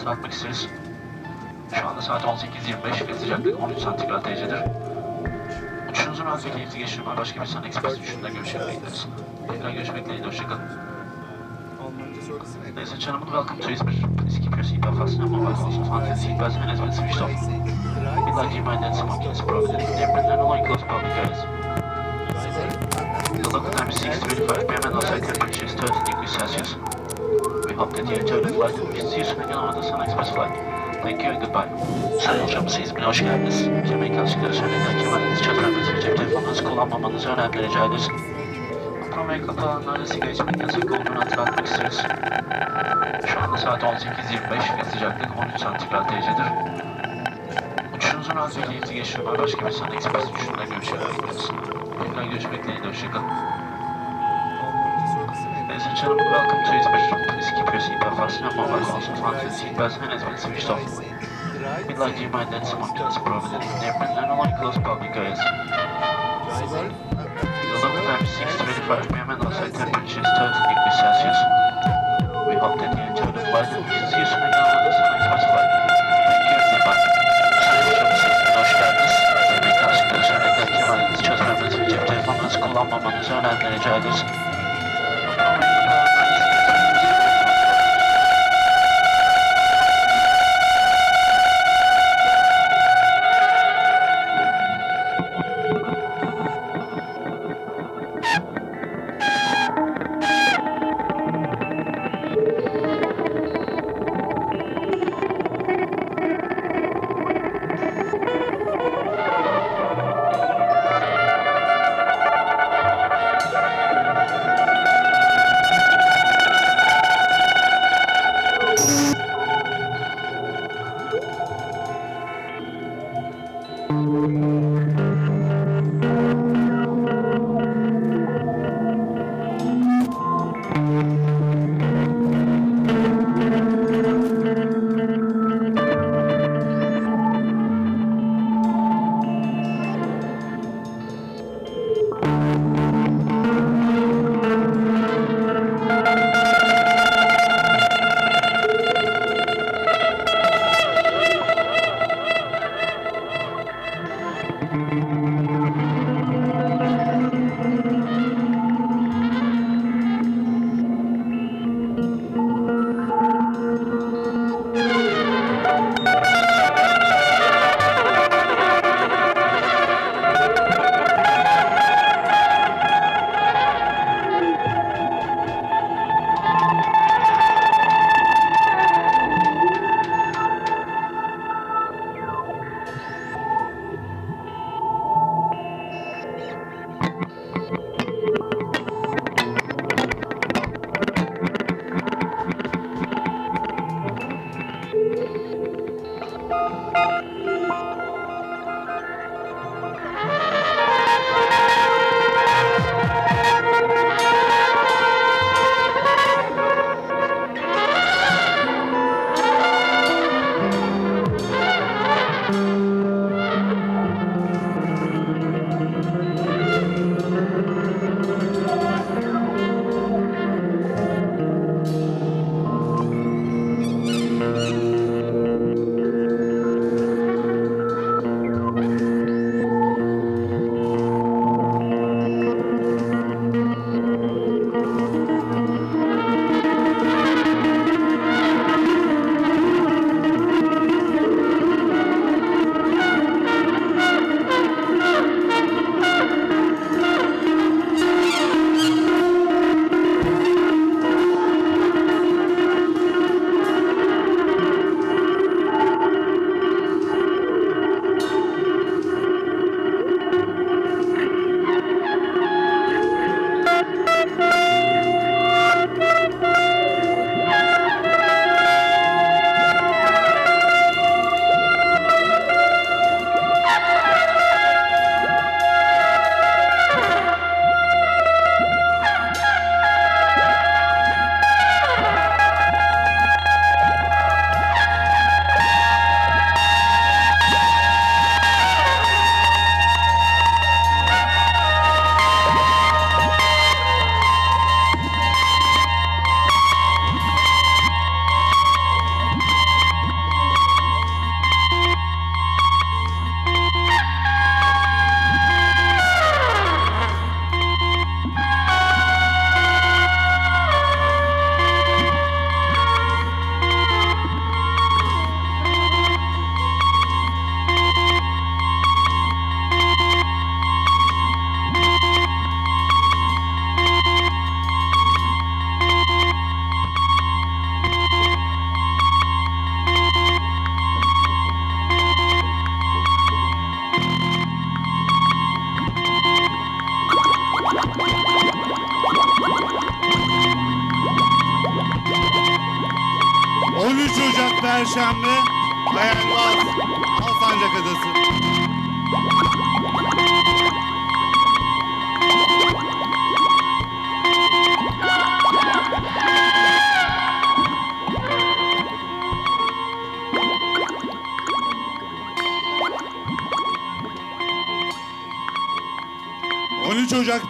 hatırlatmak isteriz. Şu anda saat 18.25 ve sıcaklık 13 santigrat derecedir. Uçuşunuzun rahat ve keyifli geçirme başka bir Sun Express uçuşunda görüşmek bekleriz. Tekrar görüşmek dileğiyle, hoşçakalın. Ladies and gentlemen, welcome to Izmir. Please keep your seatbelt fastened and mobile phones until the seatbelt sign has been switched off. We'd like to remind that smoking is prohibited in airplanes and all enclosed public areas. The local time is 6.25 p.m. and outside temperature is 30 degrees Celsius. Enjoy the flight. On the Sun Express flight. Thank you and goodbye. Sayın hocamız İzmir'e hoş geldiniz. Kemal Kalçıkları söyleyen kemalinizi çözmemeniz ve cep telefonunuzu kullanmamanızı önemli rica ederiz. Kamerayı kapı alanlarda sigara içmek yasak olduğunu hatırlatmak isteriz. Şu anda saat 18.25 ve sıcaklık 13 santigrat derecedir. Uçuşunuzun rahat ve keyifli geçirme başka bir Sun Express uçuşunda görüşmek bekleriz. Tekrar görüşmek dileğiyle, hoşçakalın. Ladies and gentlemen, welcome to Izmir. Please keep your seatbelt fastened and mobile phones until the seatbelt sign has been switched off. We'd like to remind that smoking is prohibited in airplanes and all enclosed public areas. The local time is 6.25 p.m. and outside temperature is 30 degrees Celsius. We hope that you enjoy the flight and we see you soon again on the Sun Express flight. Thank you and goodbye. Sayın hocamız İzmir'e hoş geldiniz. Yemek karşılıkları söyledikler kemalinizi çözmemeniz ve cep telefonunuzu kullanmamanızı önemli rica ederiz.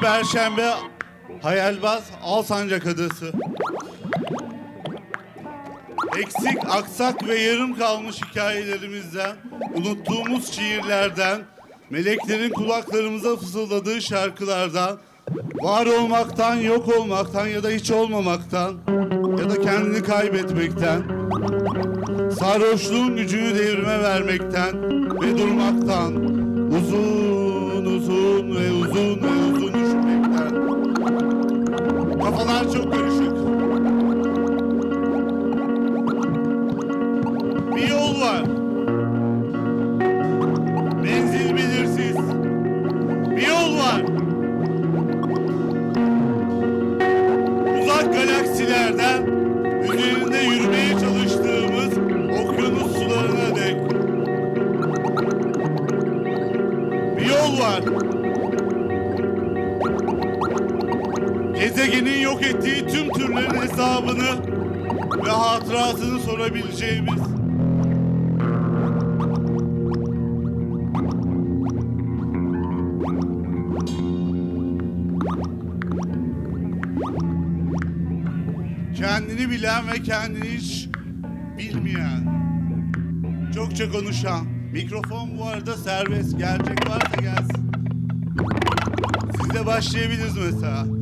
Perşembe Hayalbaz Alsancak Adası. Eksik, aksak ve yarım kalmış hikayelerimizden, unuttuğumuz şiirlerden, meleklerin kulaklarımıza fısıldadığı şarkılardan, var olmaktan, yok olmaktan ya da hiç olmamaktan ya da kendini kaybetmekten, sarhoşluğun gücünü devrime vermekten ve durmaktan uzun uzun ve uzun ve uzun kafalar çok karışık. serbest. Gelecek varsa gelsin. Siz de başlayabiliriz mesela.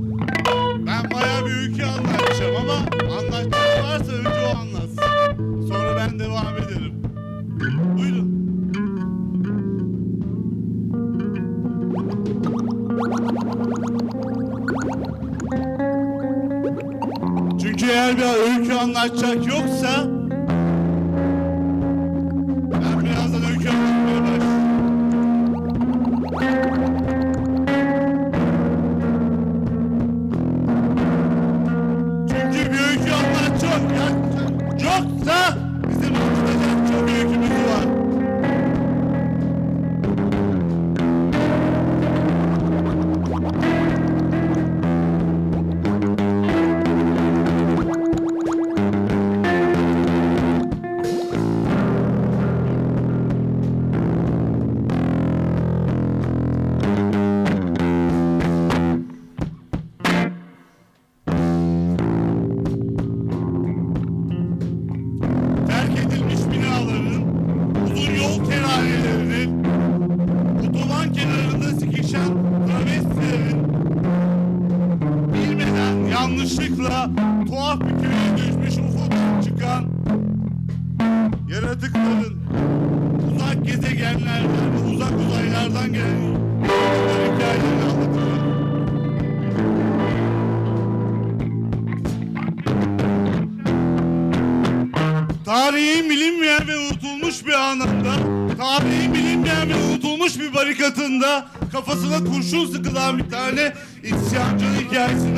yes.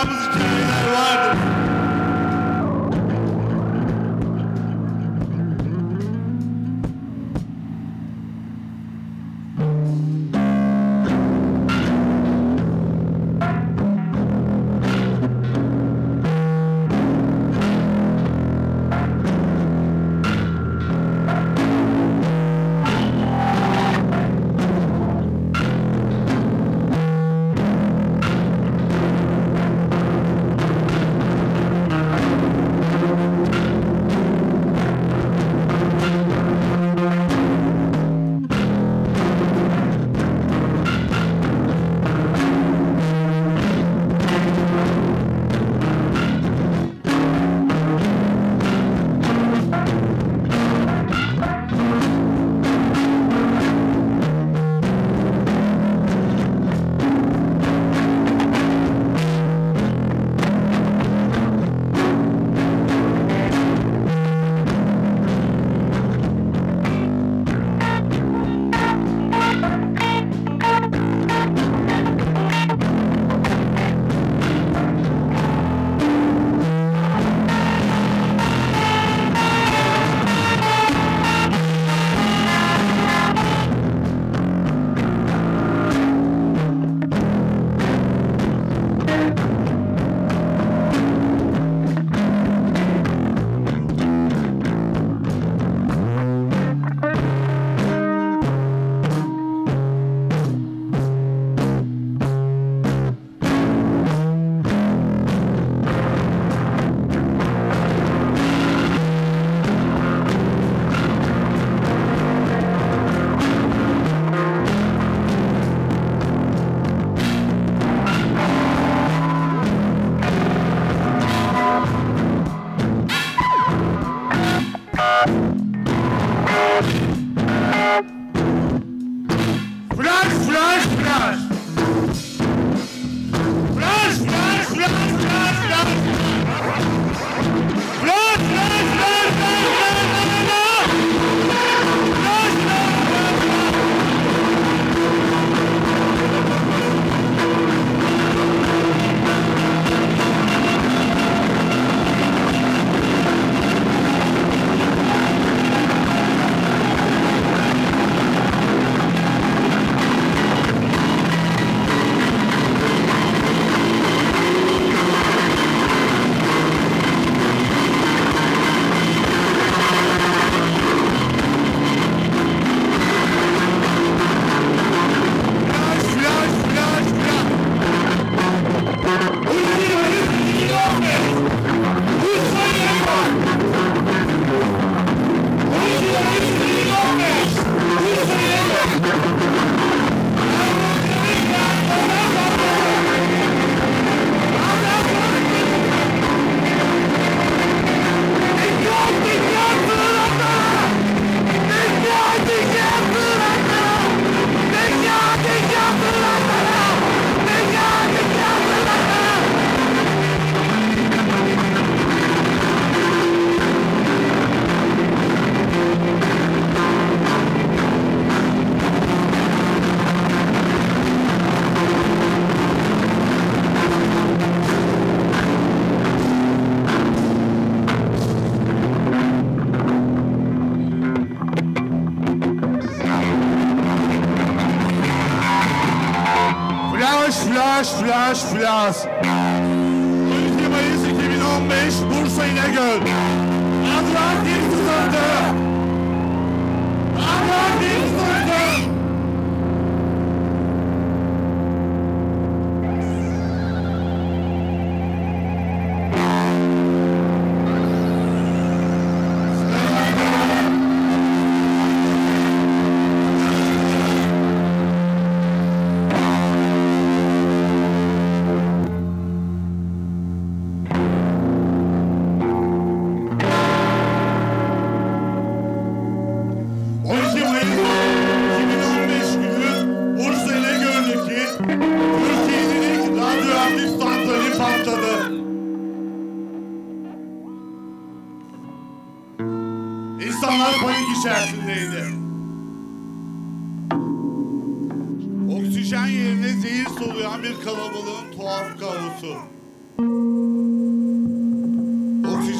anlatacağımız hikayeler vardır.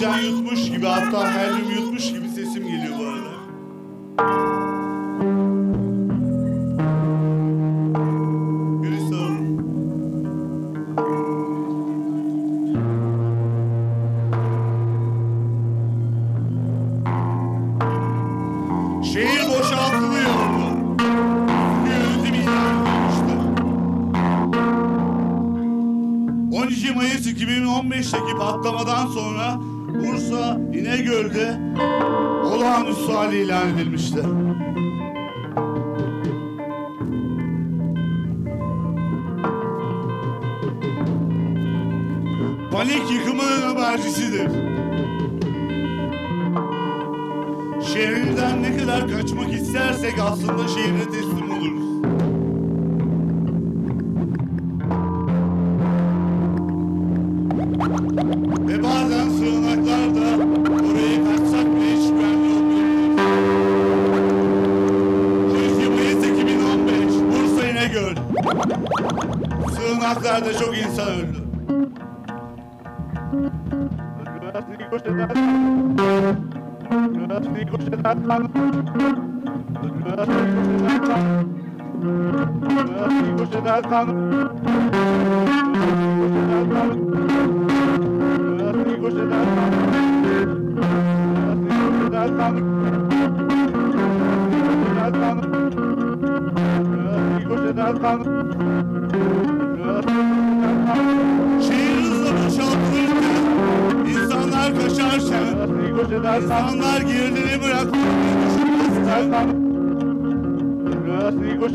heyecan yutmuş gibi hatta helyum yutmuş gibi sesim geliyor bu arada. Şehir boşaltılıyor. Mayıs 2015'teki patlamadan sonra Bursa İnegöl'de olağanüstü hali ilan edilmişti. Panik yıkımının habercisidir. Şehirden ne kadar kaçmak istersek aslında şehirde teslim oluruz.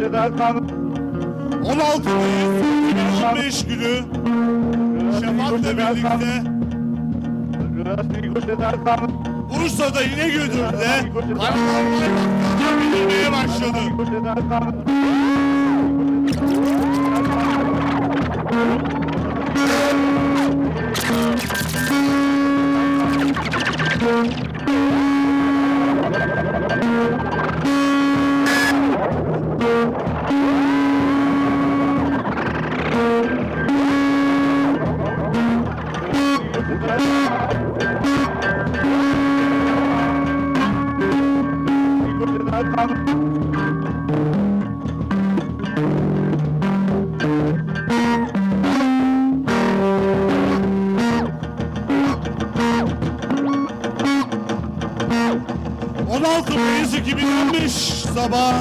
Seda Kan 16 Mayıs 2015 günü. Şefat'la birlikte. Bursa'da İnegöl'de Karnaval'da başladı. বাবা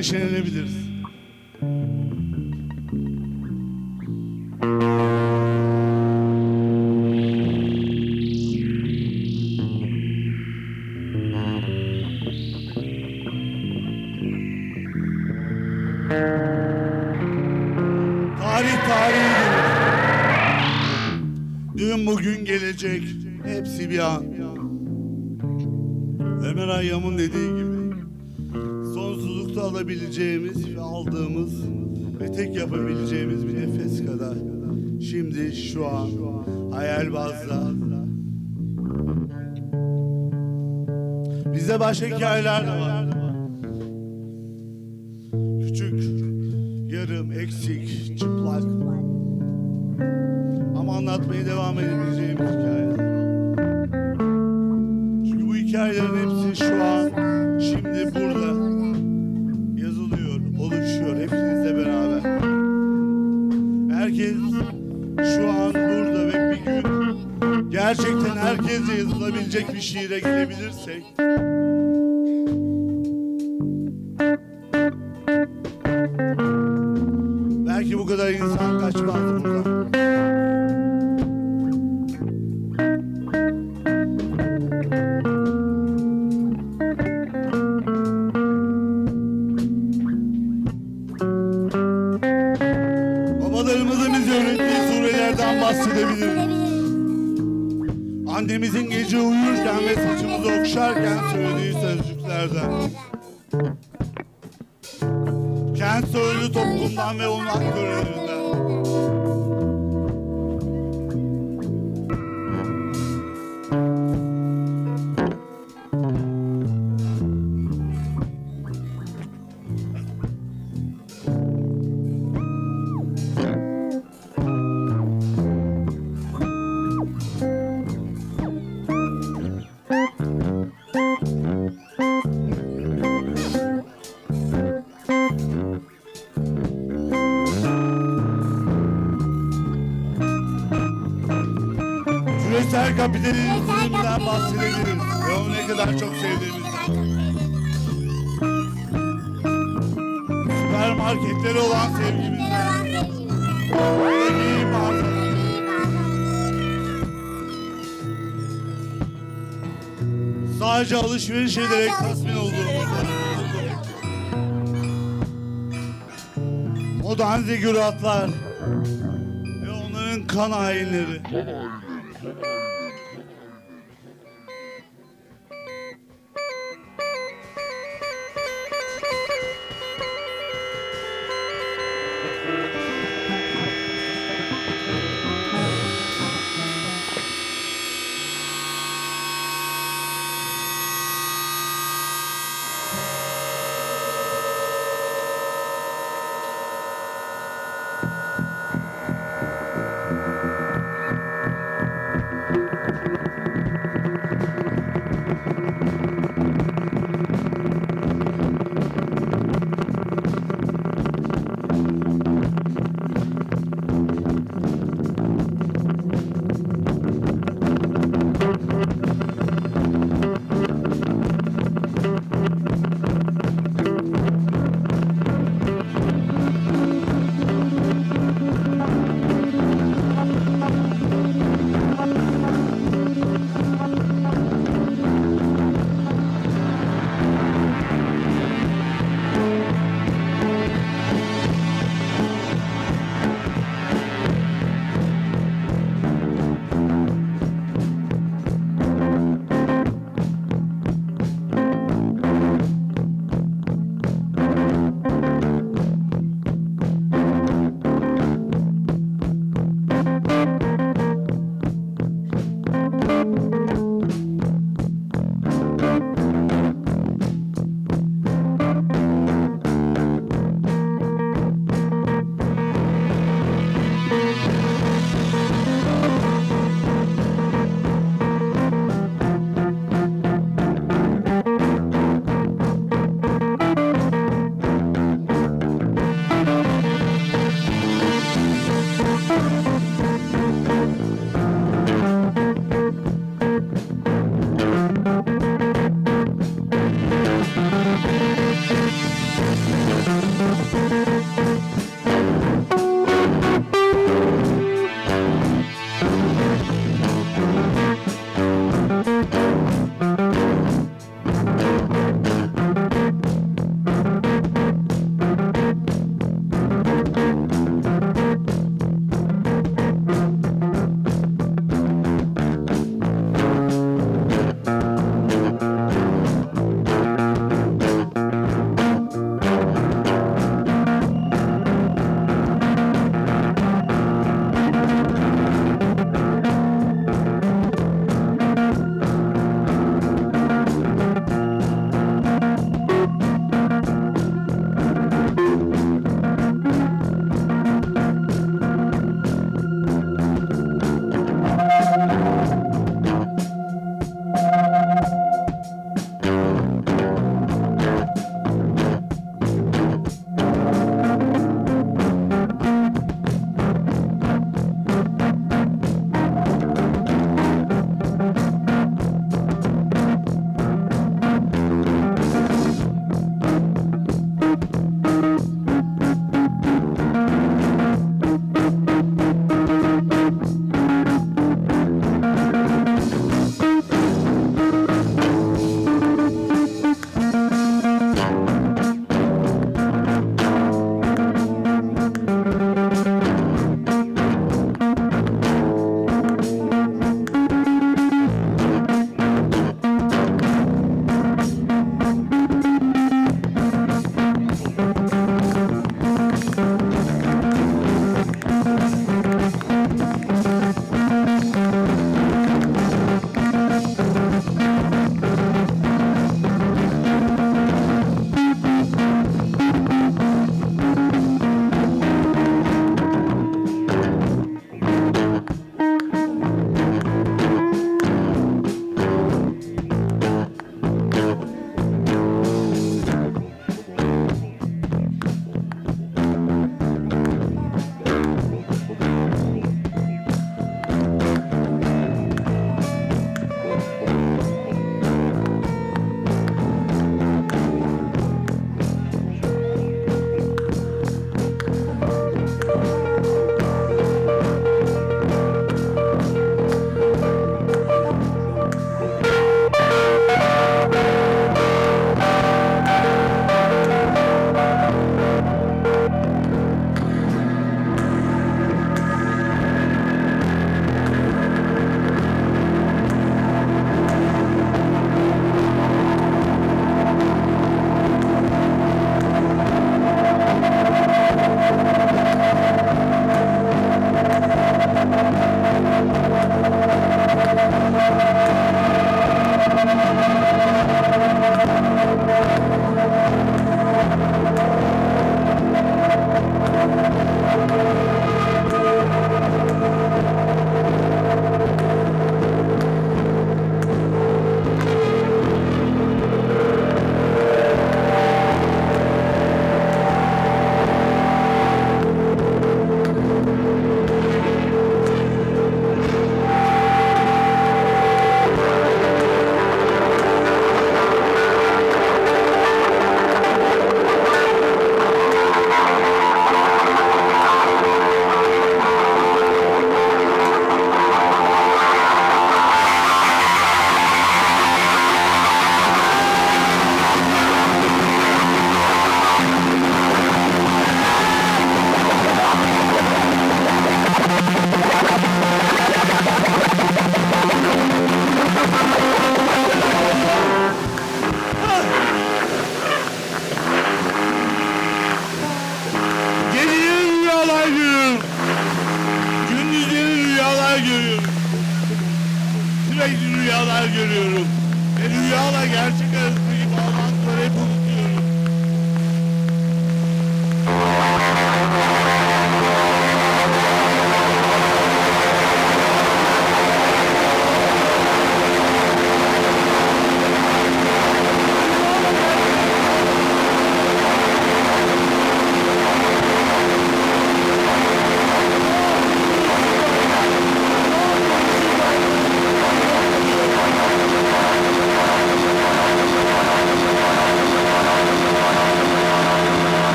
neşelenebiliriz. Bizde başka hikayeler de var. Küçük, yarım, eksik, çıplak. Ama anlatmaya devam edebileceğimiz hikayeler. Çünkü bu hikayelerin hepsi şu an, şimdi burada yazılıyor, oluşuyor hepinizle beraber. Herkes şu an burada ve bir gün gerçekten herkese yazılabilecek bir şiire gelebilirsek alışveriş ederek tatmin olduğumuzda. Modern zigüratlar ve onların kan hainleri.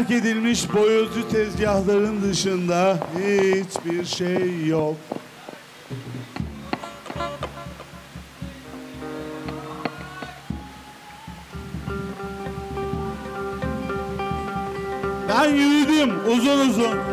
terk edilmiş boyozcu tezgahların dışında hiçbir şey yok. Ben yürüdüm uzun uzun.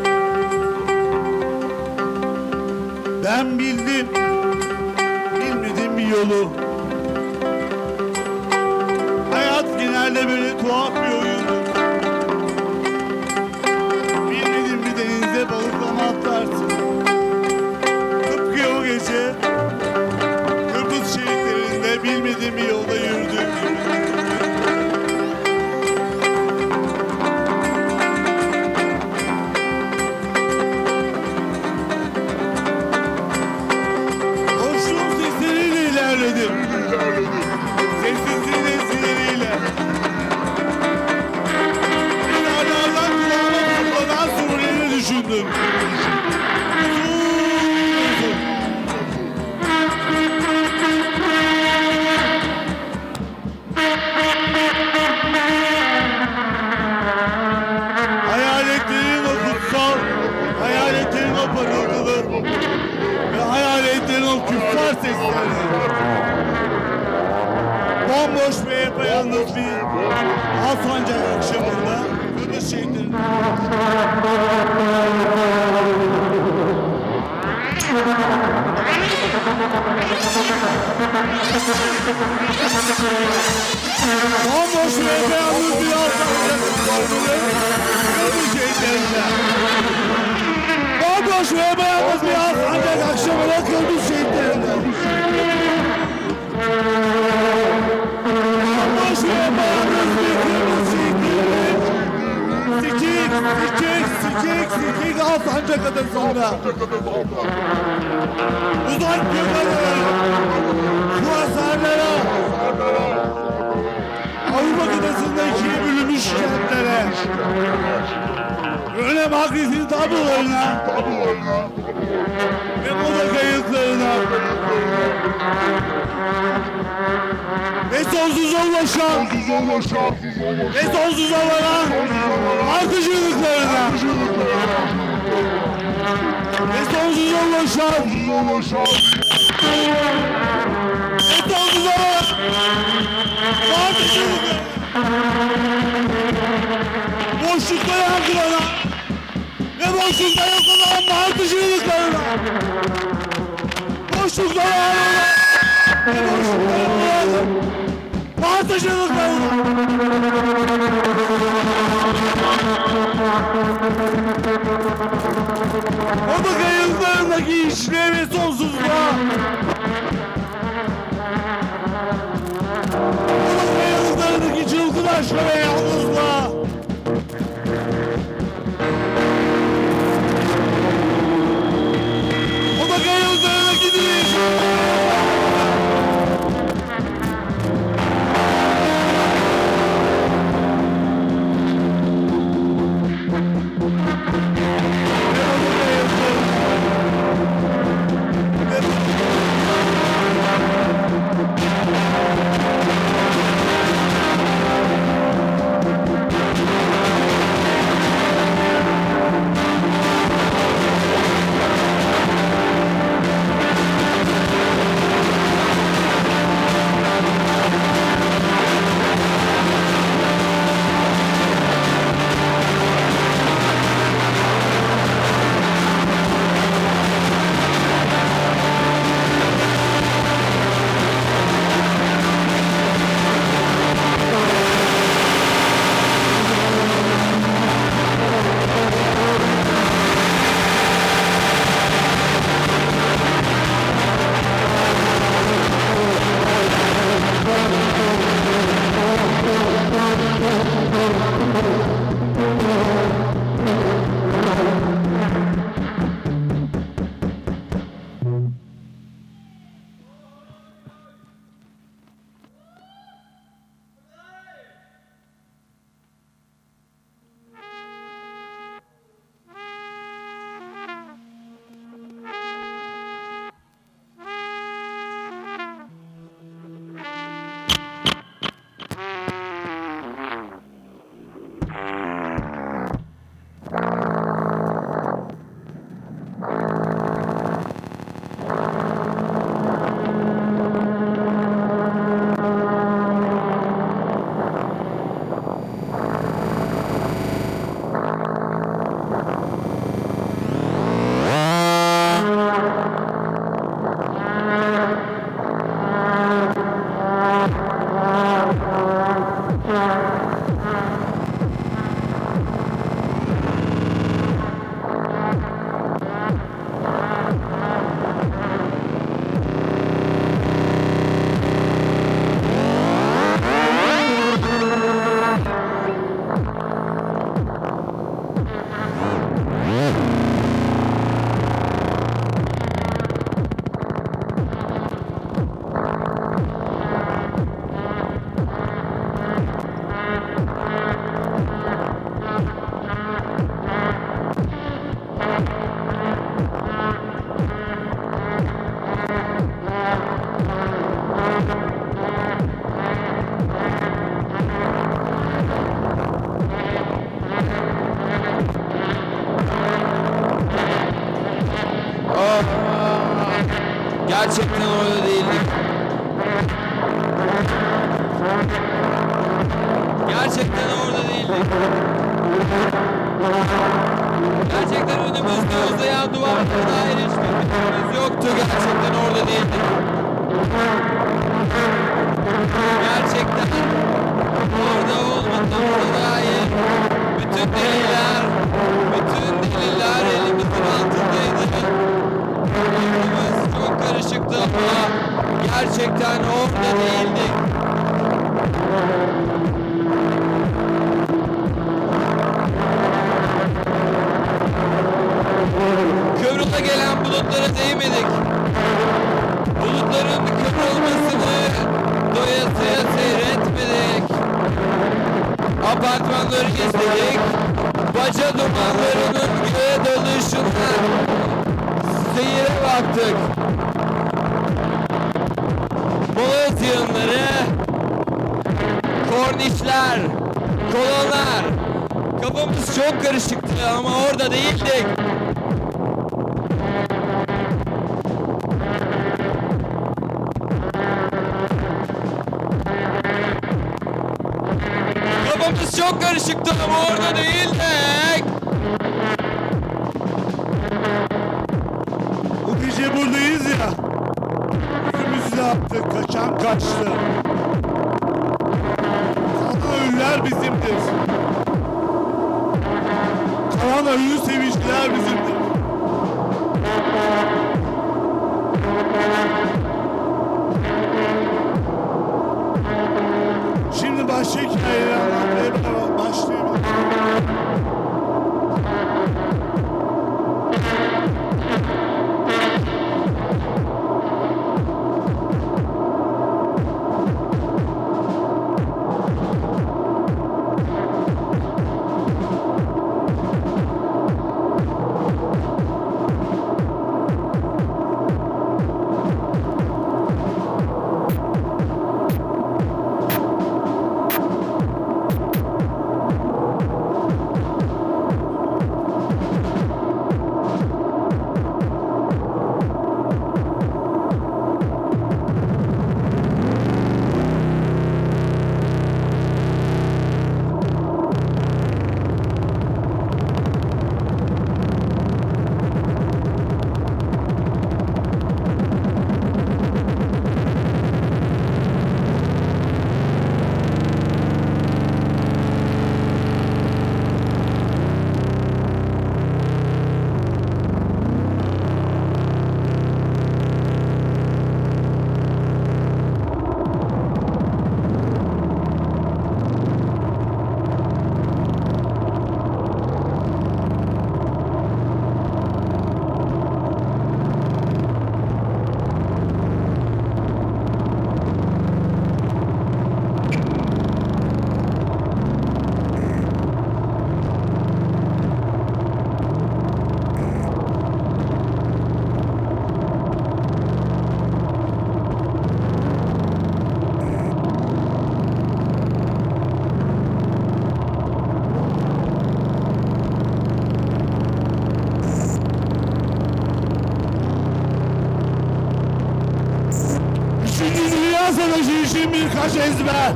savaşı hizbe.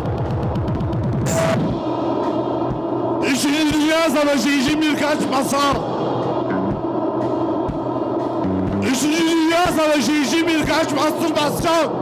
İşiniz dünya savaşı için birkaç basar. Üçüncü dünya savaşı için birkaç bastır basacağım.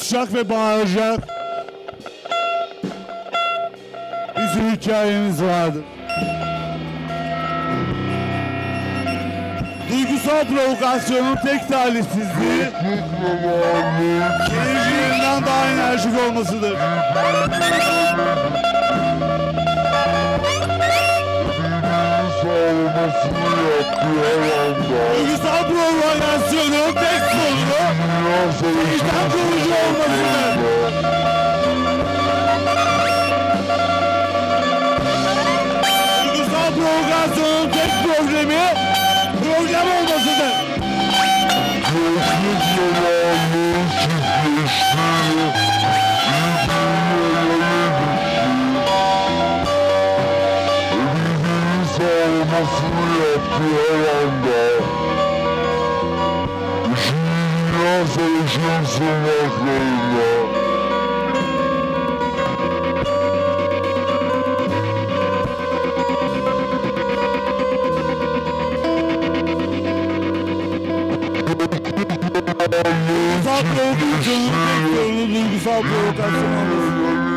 Alkışlayacak ve bağıracak. Bizim hikayemiz vardır. Duygusal provokasyonun tek talihsizliği keyiflerinden daha enerjik olmasıdır. açıklamasını yaptı herhalde. İnsan propagasyonu tek sorunu vicdan kurucu olmasıdır. Duygusal provokasyonun tek problemi problem olmasıdır. Kesinlikle yanlış çıkmıştı. anda. Gira, veja-se uma vela. Vapor, vapor, vapor, vapor, vapor, vapor, vapor, vapor,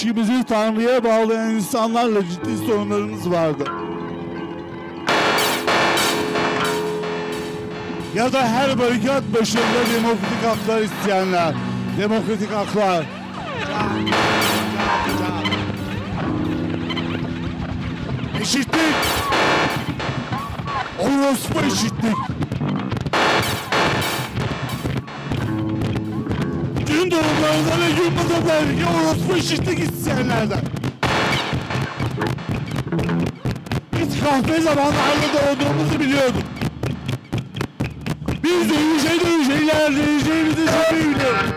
ilişkimizi Tanrı'ya bağlayan insanlarla ciddi sorunlarımız vardı. Ya da her barikat başında demokratik haklar isteyenler, demokratik haklar. Eşitlik! Orospu eşitlik! Bunlardan yurtta da vergi orospu şişlik isteyenlerden. Biz kahve zamanı aynı olduğumuzu biliyorduk. Biz de yüce de yüce ilerleyeceğimizi çok iyi biliyorduk.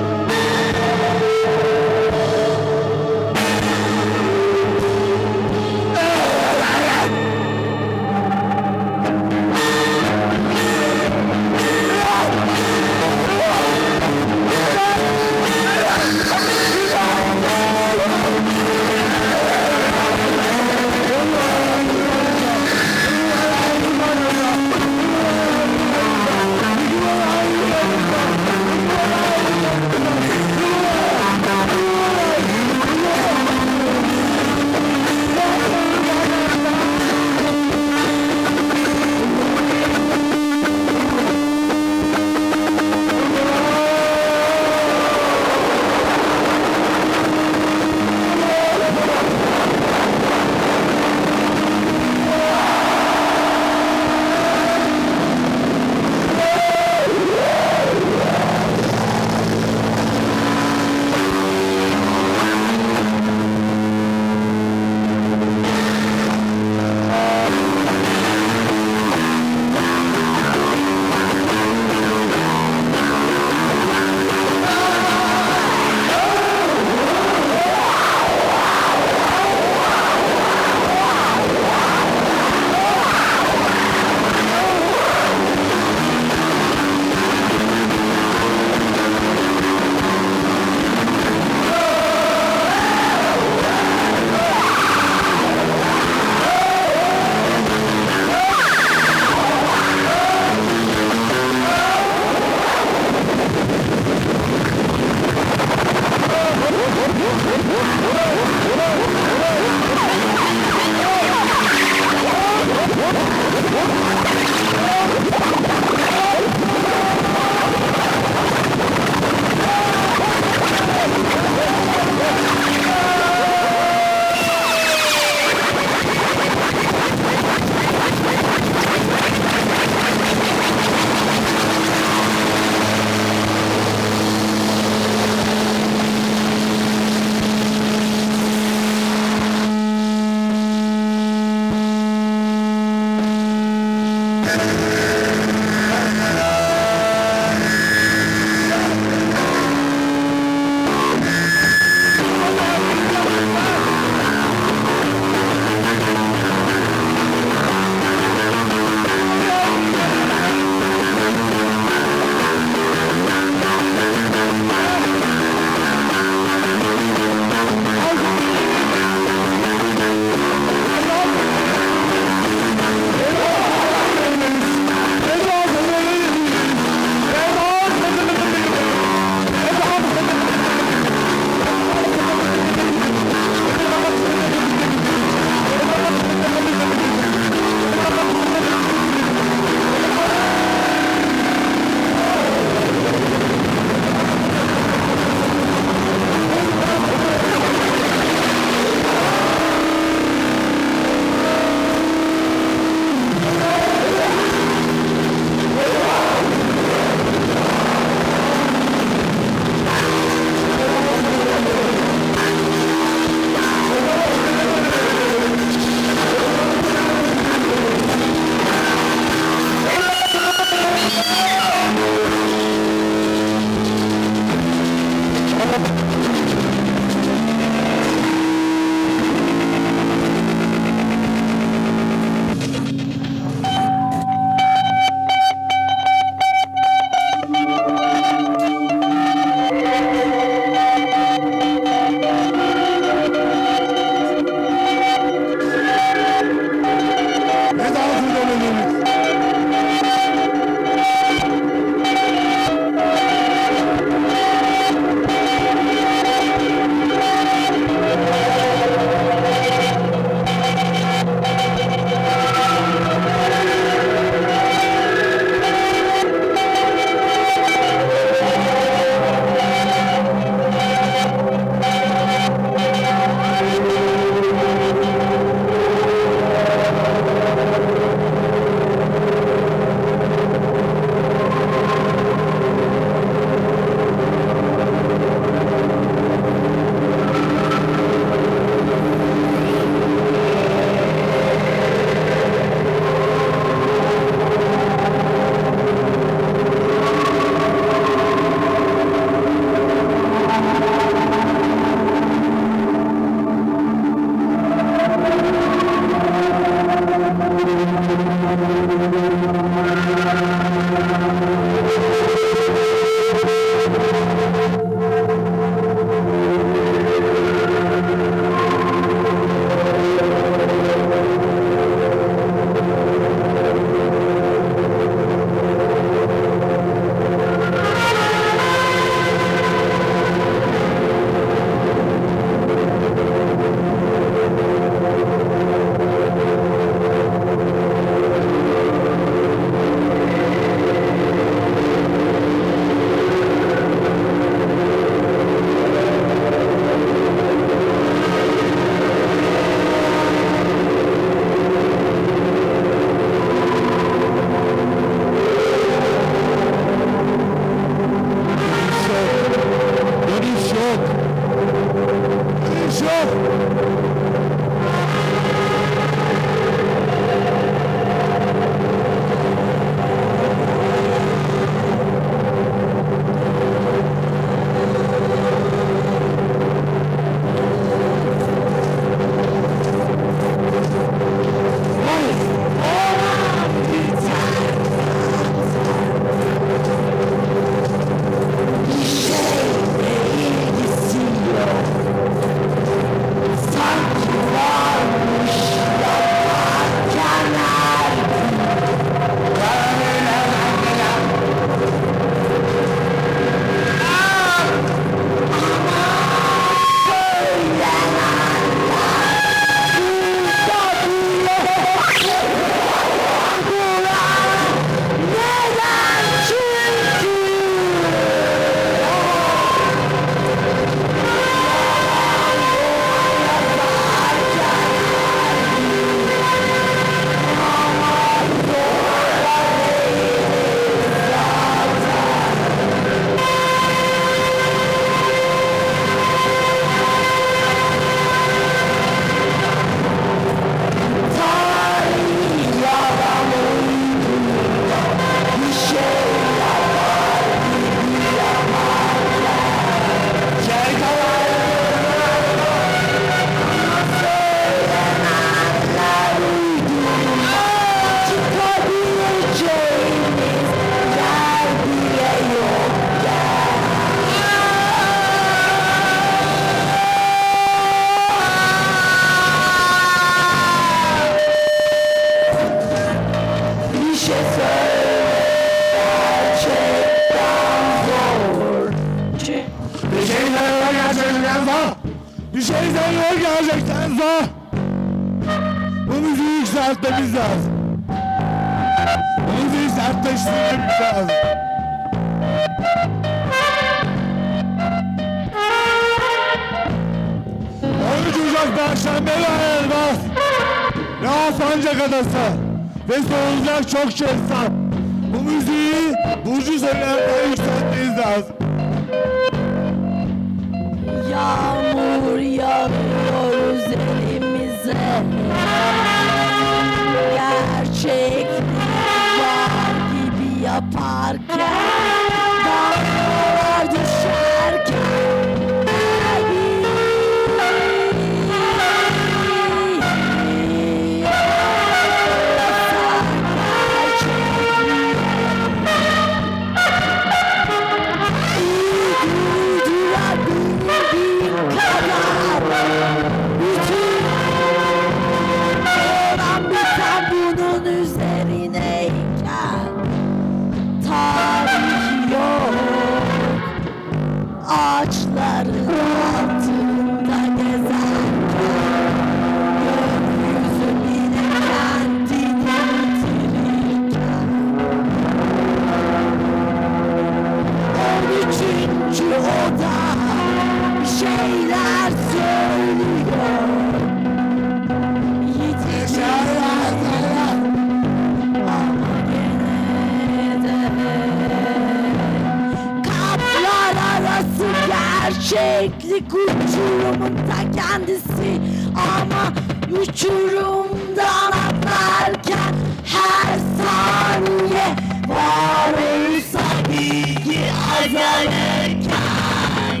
şehitlik uçurumun ta kendisi. Ama uçurumda atlarken her saniye Varoluşsa bilgi azalırken.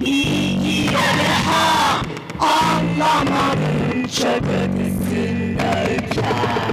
Bilgi ha anlamadım çöpüsündeyken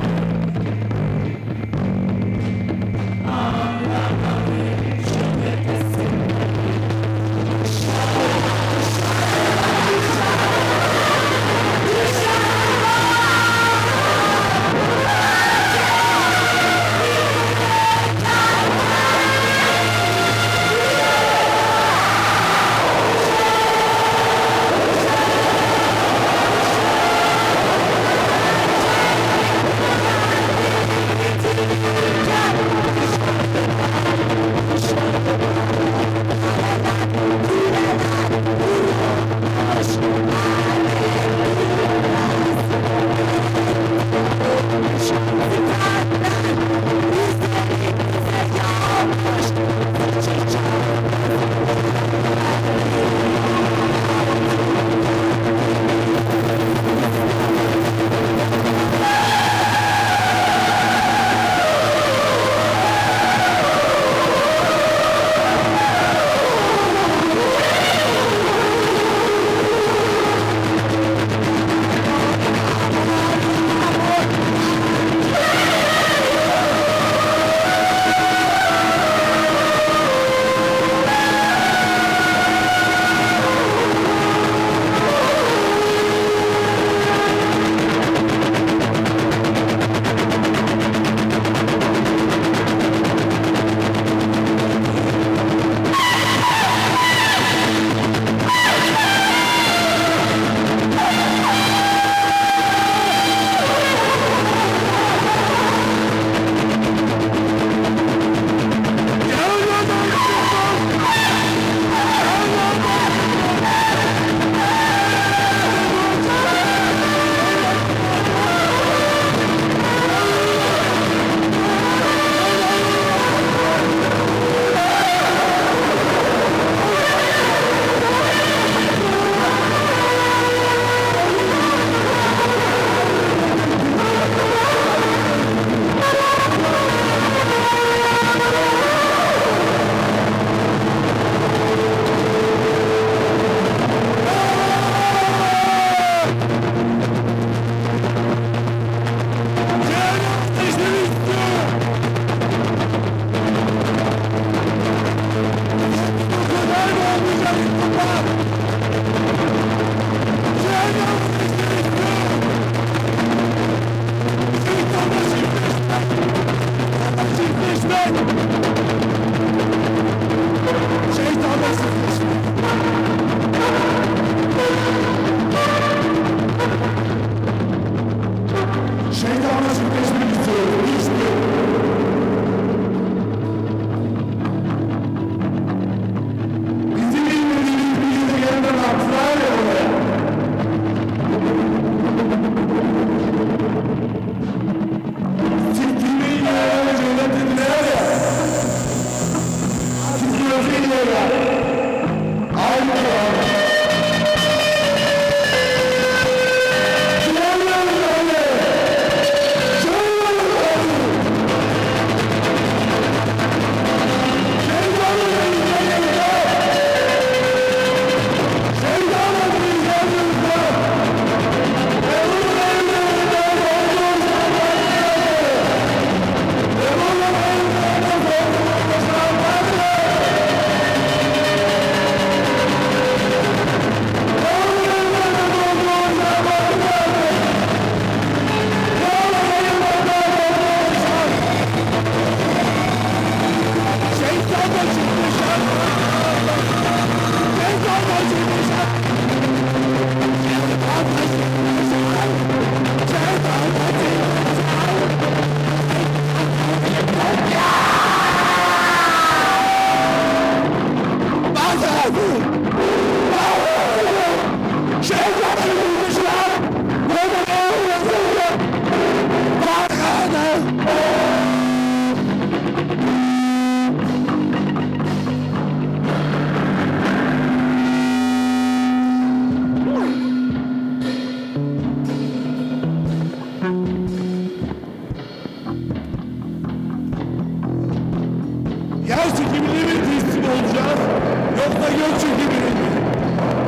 yoksa Gökçük gibi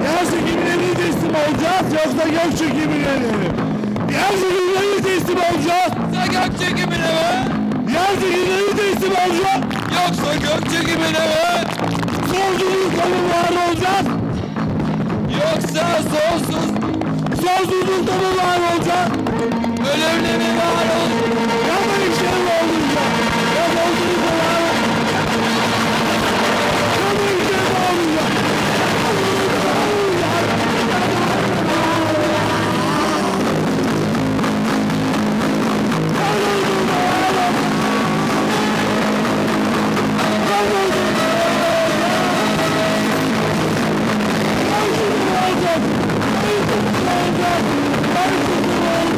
Gerçek İmreni'yi teslim olacağız yoksa Gökçük İmreni. Gerçek İmreni'yi teslim olacağız. Yoksa Gökçük İmreni. Gerçek İmreni'yi teslim olacağız. Yoksa Gökçük İmreni. Sonsuzluk tanımları olacağız. Yoksa sonsuz. Sonsuzluk tanımları olacağız. Ölümle mi var olacağız?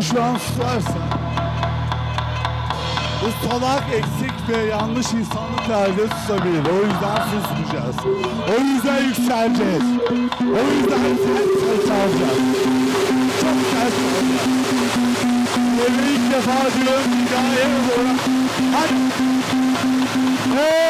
Şu an tutarsa bu salak eksik ve yanlış insanlık nerede susabilir. O yüzden susmayacağız. O yüzden yükseleceğiz. O yüzden sert sert alacağız. Çok sert alacağız. Devre ilk defa diyorum hikaye olarak. Hadi. Hey!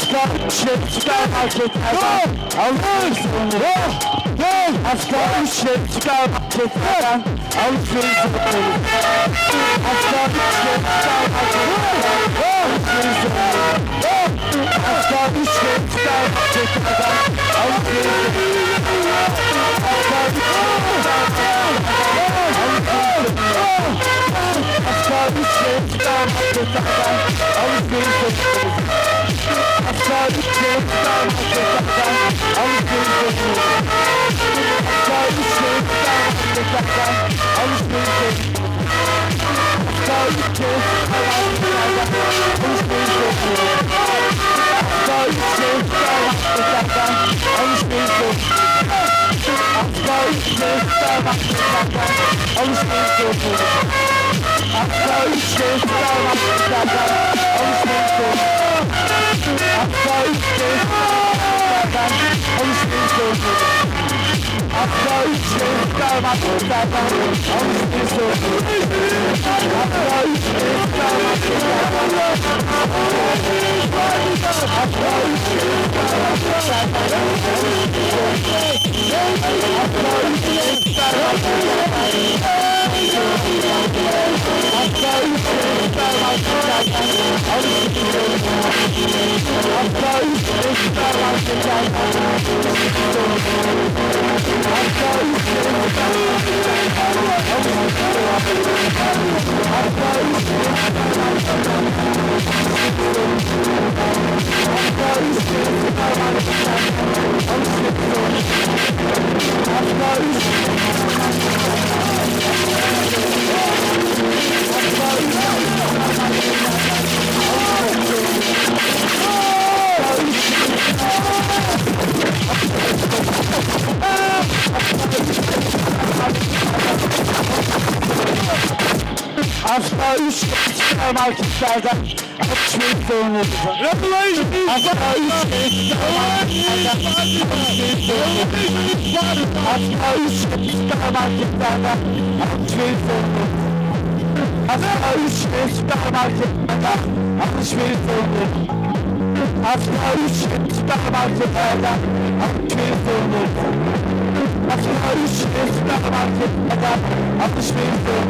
şey süpermarketlerden alışveriş sorumluluğu. Hafta üç şey süpermarketlerden alışveriş sorumluluğu. Hafta üç şey süpermarketlerden alışveriş sorumluluğu. Hafta üç şey süpermarketlerden alışveriş sorumluluğu. Hafta üç şey Hafta üç şey süpermarketlerden alışveriş sorumluluğu. Hafta üç şey süpermarketlerden alışveriş sorumluluğu. Hafta üç şey süpermarketlerden alışveriş sorumluluğu. Hafta üç şey süpermarketlerden alışveriş sorumluluğu. Hafta üç şey süpermarketlerden alışveriş sorumluluğu. Hafta üç şey süpermarketlerden alışveriş sorumluluğu. Hafta üç şey süpermarketlerden alışveriş sorumluluğu. Hafta üç şey süpermarketlerden alışveriş sorumluluğu. Hafta üç şey süpermarketlerden alışveriş sorumluluğu. Hafta üç şey süpermarketlerden Hafta üç şey süpermarketlerden Hafta üç şey Hafta üç şey süpermarketlerden alışveriş Hafta üç şey süpermarketlerden Hafta üç şey Hafta üç şey Hafta üç şey Hafta üç Hafta üç süpermarketlerden alışveriş sorumluluğu. Hafta üç süpermarketlerden alışveriş sorumluluğu. Hafta üç süpermarketlerden alışveriş sorumluluğu. Hafta üç süpermarketlerden alışveriş sorumluluğu. Hafta üç I'm sorry. Oh! Asla üç süpermarketlerden 60 dolar Asla üç süpermarketlerden 60 dolar Asla üç Afternoon, stop about the weather. I'm cheerful. Afternoon, stop about the weather. I'm cheerful.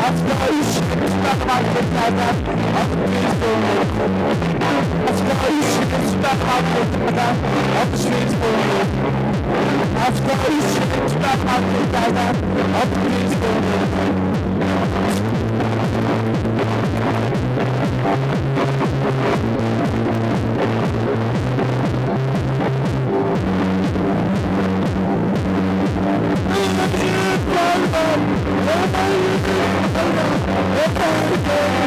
Afternoon, stop about the weather. I'm cheerful. Afternoon, stop about the weather. I'm cheerful. Afternoon, stop about the weather. I'm cheerful. Thank you.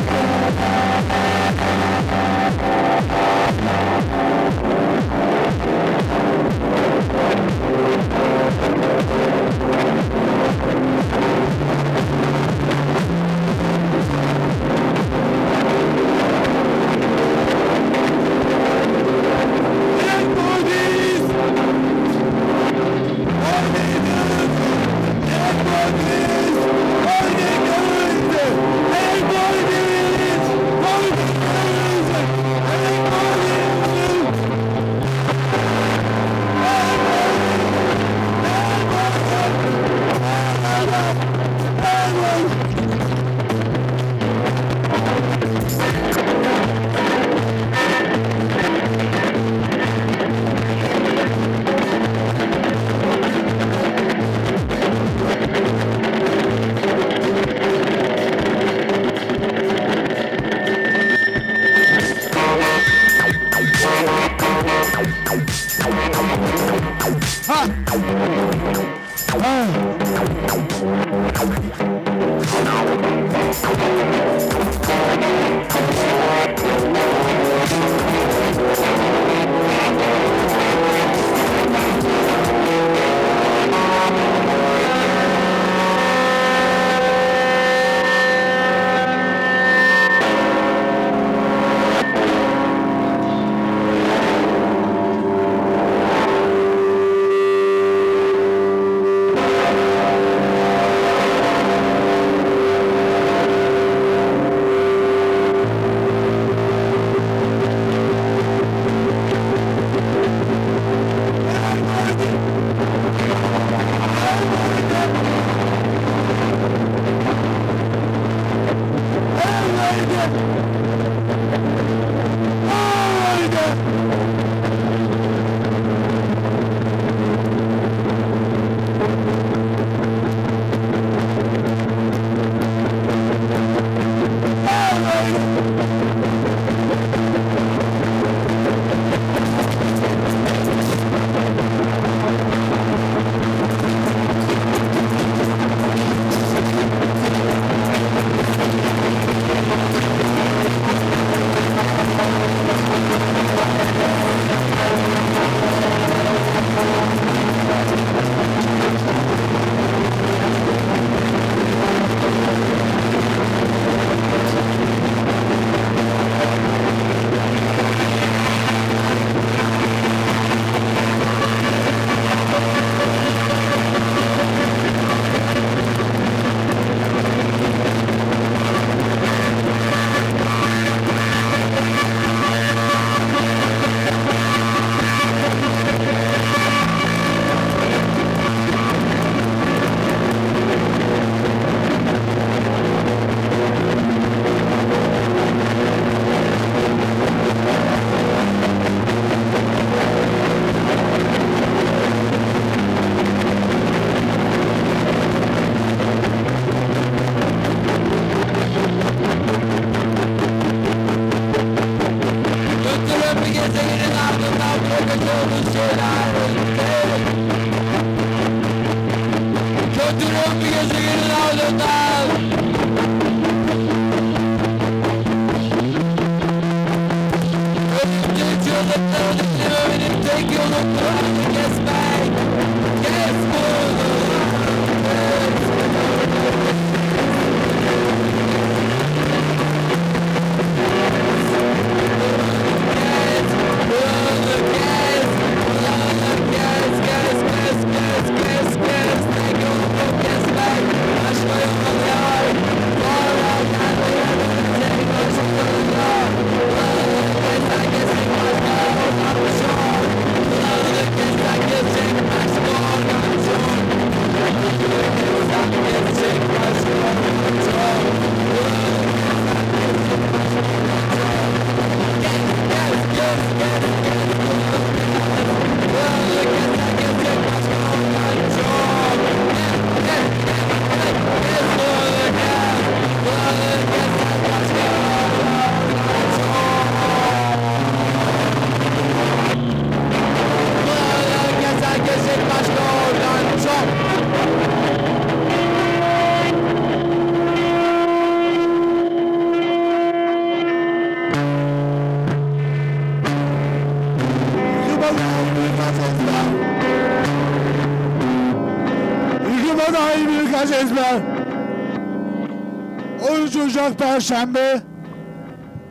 Perşembe.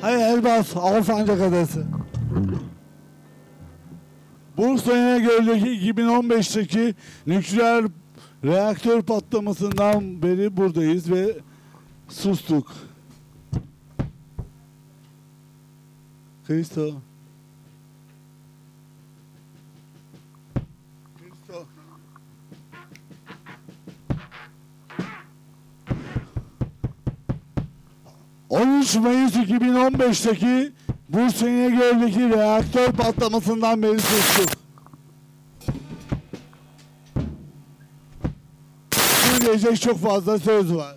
Hayır Elbas Alsancak Adası. Bursa İnegöl'deki 2015'teki nükleer reaktör patlamasından beri buradayız ve sustuk. Kristo. 2015'teki Bursa İnegöl'deki reaktör patlamasından beri sustuk. Söyleyecek çok fazla söz var.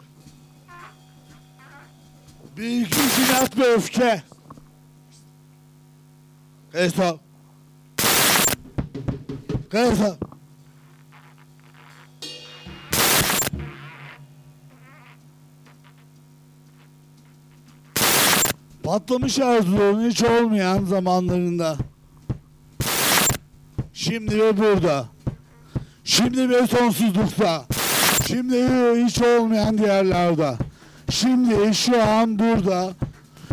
Bir iki üç inat ve öfke. Hesap. Hesap. Patlamış arzuların hiç olmayan zamanlarında. Şimdi ve burada. Şimdi ve sonsuzlukta. Şimdi hiç olmayan diğerlerde. Şimdi şu an burada.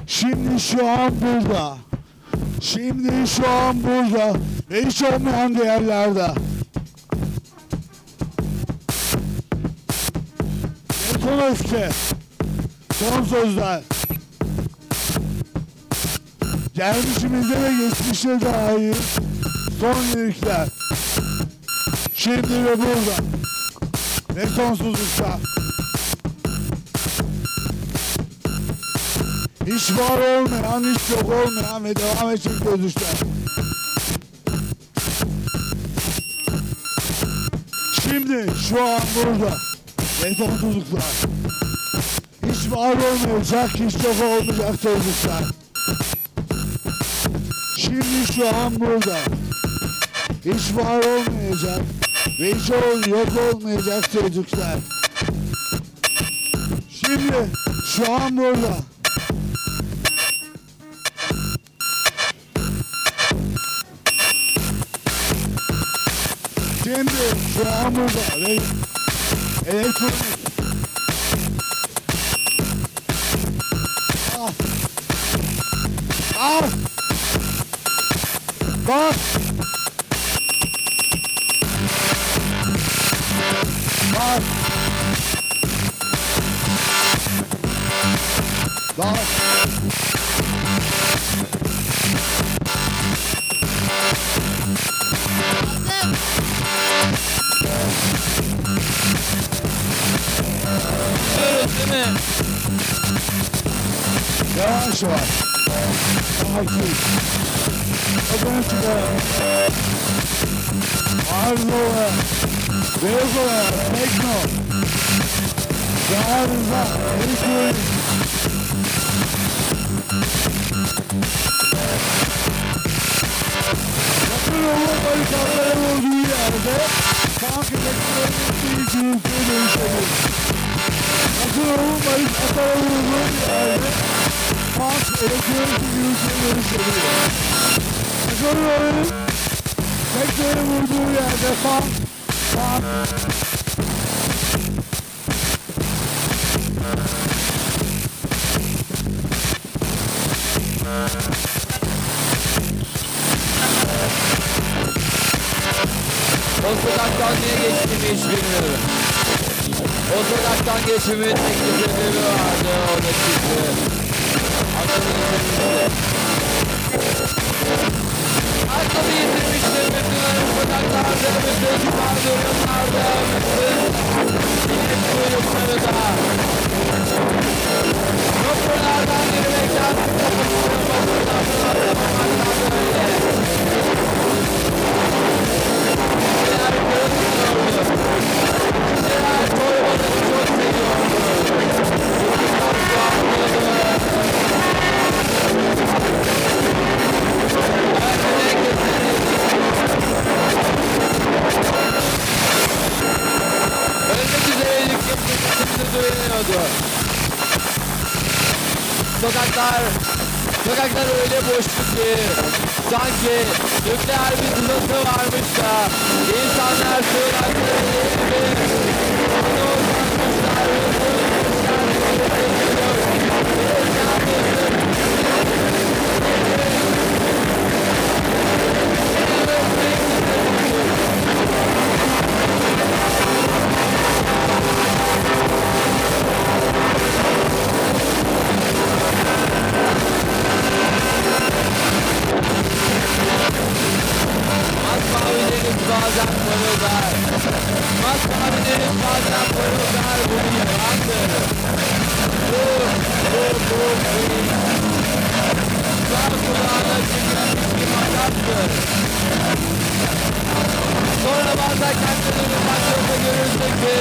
Şimdi şu an burada. Şimdi şu an burada. Ve hiç olmayan diğerlerde. Ve öfke. Son sözler. Gelmişimize ve geçmişe dair son lirikler. Şimdi ve burada. Ve sonsuzlukta. Hiç var olmayan, hiç yok olmayan ve devam edecek gözüşler. Şimdi, şu an burada. Ve sonsuzluklar. Hiç var olmayacak, hiç yok olmayacak sözlükler. Şimdi şu an burada. Hiç var olmayacak ve hiç ol, yok olmayacak sözcükler. Şimdi şu an burada. Şimdi şu an burada. Ve elektronik. Ah. Ah. Nice one. Oh, Çıkaralım. Arzular. Beyazlar. Tekno. Çağrıza. Elektronik. Bakın oğlum barikatlara vurduğu yerde tank elektronik bir gürültüye dönüşebilir. Bakın oğlum barikatlara vurduğu yerde tank elektronik bir gürültüye dönüşebilir. Oğlum tekneye vurduğu yerde tank, tank O sokaktan niye geçtiğimi hiç bilmiyorum. O sokaktan geçimin tek bir sebebi vardı. O da çıktı. Adamın içerisinde. Yeah. Ölmek üzereydik kimse duymuyordu. Sokaklar, sokaklar öyle boştu ki sanki nükleer bir sızıntı varmış da insanlar sığınakları Masmavilerin bazen parıldar Masmavilerin bazen parıldar Bu yalandır. Bu, bu, bu değil Sağ kulağına çıkan bir matattır Sonra bazen kendini bir maçlarda görürsün ki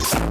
Mix.